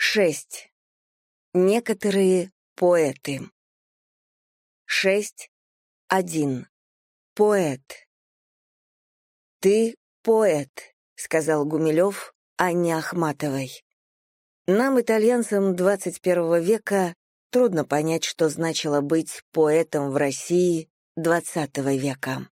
6. Некоторые поэты. 6. 1. Поэт. «Ты поэт», — сказал Гумилев Анне Ахматовой. Нам, итальянцам 21 века, трудно понять, что значило быть поэтом в России XX века.